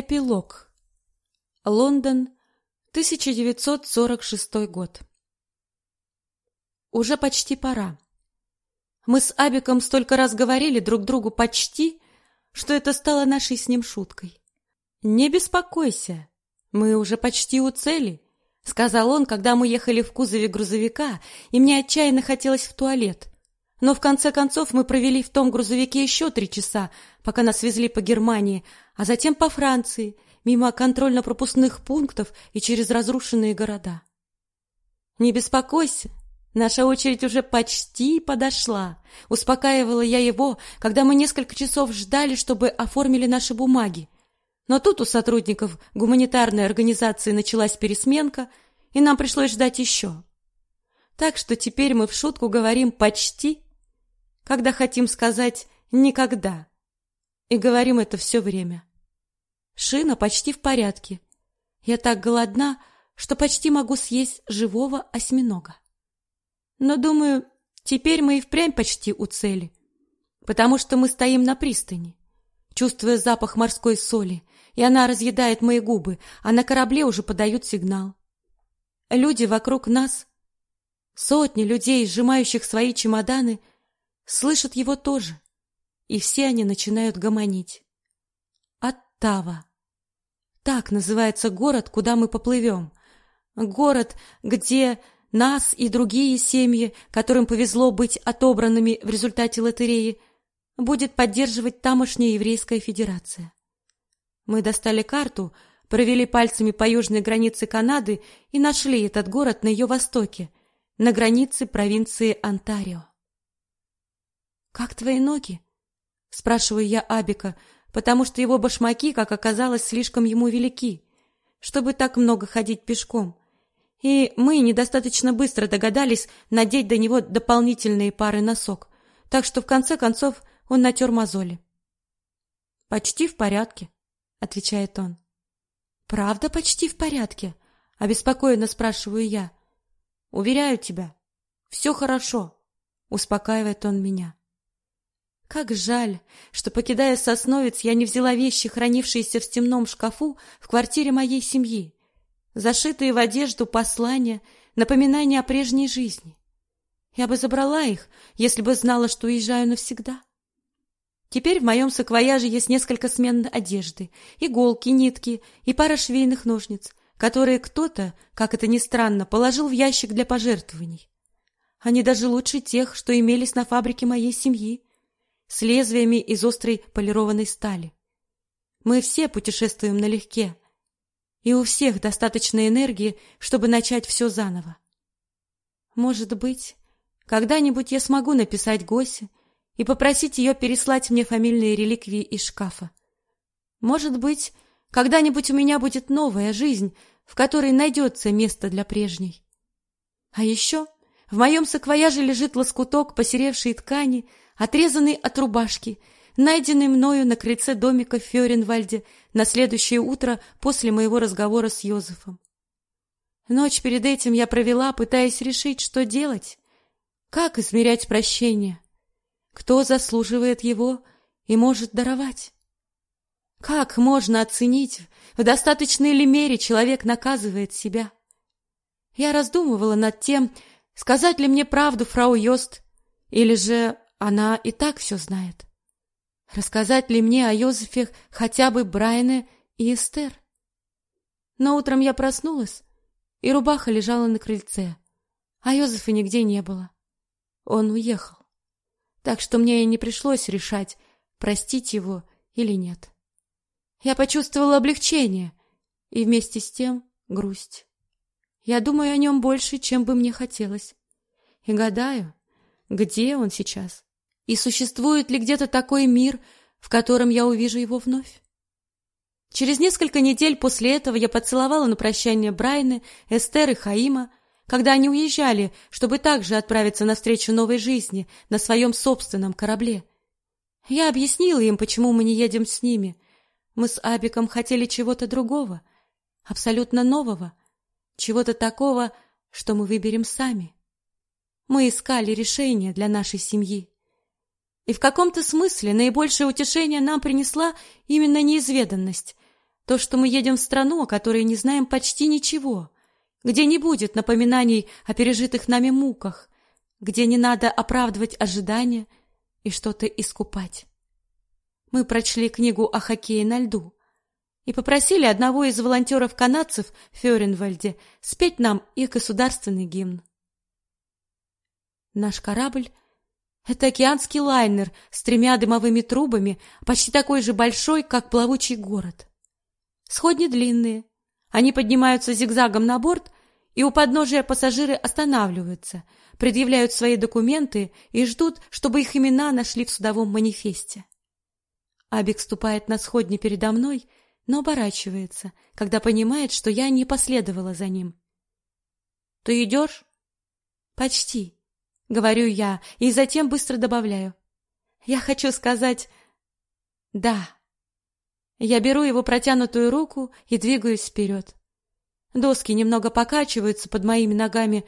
Эпилог. Лондон, 1946 год. Уже почти пора. Мы с Абиком столько раз говорили друг другу почти, что это стало нашей с ним шуткой. Не беспокойся, мы уже почти у цели, сказал он, когда мы ехали в кузове грузовика, и мне отчаянно хотелось в туалет. Но в конце концов мы провели в том грузовике еще три часа, пока нас везли по Германии, а затем по Франции, мимо контрольно-пропускных пунктов и через разрушенные города. Не беспокойся, наша очередь уже почти подошла. Успокаивала я его, когда мы несколько часов ждали, чтобы оформили наши бумаги. Но тут у сотрудников гуманитарной организации началась пересменка, и нам пришлось ждать еще. Так что теперь мы в шутку говорим почти когда хотим сказать никогда. И говорим это все время. Шина почти в порядке. Я так голодна, что почти могу съесть живого осьминога. Но думаю, теперь мы и впрямь почти у цели, потому что мы стоим на пристани, чувствуя запах морской соли, и она разъедает мои губы, а на корабле уже подают сигнал. Люди вокруг нас, сотни людей, сжимающих свои чемоданы, Слышат его тоже, и все они начинают гомонить. Оттава. Так называется город, куда мы поплывем. Город, где нас и другие семьи, которым повезло быть отобранными в результате лотереи, будет поддерживать тамошняя еврейская федерация. Мы достали карту, провели пальцами по южной границе Канады и нашли этот город на ее востоке, на границе провинции Онтарио. Как твои ноги? спрашиваю я Абика, потому что его башмаки, как оказалось, слишком ему велики, чтобы так много ходить пешком. И мы недостаточно быстро догадались надеть до него дополнительные пары носок, так что в конце концов он натер мозоли. Почти в порядке, отвечает он. Правда, почти в порядке? обеспокоенно спрашиваю я. Уверяю тебя, все хорошо, успокаивает он меня. Как жаль, что, покидая Сосновец, я не взяла вещи, хранившиеся в стенном шкафу в квартире моей семьи, зашитые в одежду послания, напоминания о прежней жизни. Я бы забрала их, если бы знала, что уезжаю навсегда. Теперь в моем саквояже есть несколько смен одежды, иголки, нитки и пара швейных ножниц, которые кто-то, как это ни странно, положил в ящик для пожертвований. Они даже лучше тех, что имелись на фабрике моей семьи с лезвиями из острой полированной стали. Мы все путешествуем налегке, и у всех достаточно энергии, чтобы начать все заново. Может быть, когда-нибудь я смогу написать Госе и попросить ее переслать мне фамильные реликвии из шкафа. Может быть, когда-нибудь у меня будет новая жизнь, в которой найдется место для прежней. А еще в моем саквояже лежит лоскуток посеревшей ткани отрезанный от рубашки, найденный мною на крыльце домика в Фёренвальде на следующее утро после моего разговора с Йозефом. Ночь перед этим я провела, пытаясь решить, что делать, как измерять прощение, кто заслуживает его и может даровать. Как можно оценить, в достаточной ли мере человек наказывает себя? Я раздумывала над тем, сказать ли мне правду фрау Йост, или же она и так все знает. Рассказать ли мне о Йозефе хотя бы Брайане и Эстер? Но утром я проснулась, и рубаха лежала на крыльце, а Йозефа нигде не было. Он уехал. Так что мне и не пришлось решать, простить его или нет. Я почувствовала облегчение и вместе с тем грусть. Я думаю о нем больше, чем бы мне хотелось. И гадаю, где он сейчас. И существует ли где-то такой мир, в котором я увижу его вновь? Через несколько недель после этого я поцеловала на прощание Брайны, Эстер и Хаима, когда они уезжали, чтобы также отправиться навстречу новой жизни на своем собственном корабле. Я объяснила им, почему мы не едем с ними. Мы с Абиком хотели чего-то другого, абсолютно нового, чего-то такого, что мы выберем сами. Мы искали решение для нашей семьи. И в каком-то смысле наибольшее утешение нам принесла именно неизведанность, То, что мы едем в страну, о которой не знаем почти ничего, где не будет напоминаний о пережитых нами муках, где не надо оправдывать ожидания и что-то искупать. Мы прочли книгу о хоккее на льду и попросили одного из волонтеров-канадцев в Фёренвальде спеть нам их государственный гимн. Наш корабль — это океанский лайнер с тремя дымовыми трубами, почти такой же большой, как плавучий город. Сходни длинные. Они поднимаются зигзагом на борт, и у подножия пассажиры останавливаются, предъявляют свои документы и ждут, чтобы их имена нашли в судовом манифесте. Абик ступает на сходни передо мной, но оборачивается, когда понимает, что я не последовала за ним. «Ты идешь?» «Почти», — говорю я, и затем быстро добавляю. «Я хочу сказать...» «да». Я беру его протянутую руку и двигаюсь вперед. Доски немного покачиваются под моими ногами,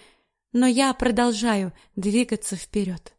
но я продолжаю двигаться вперед.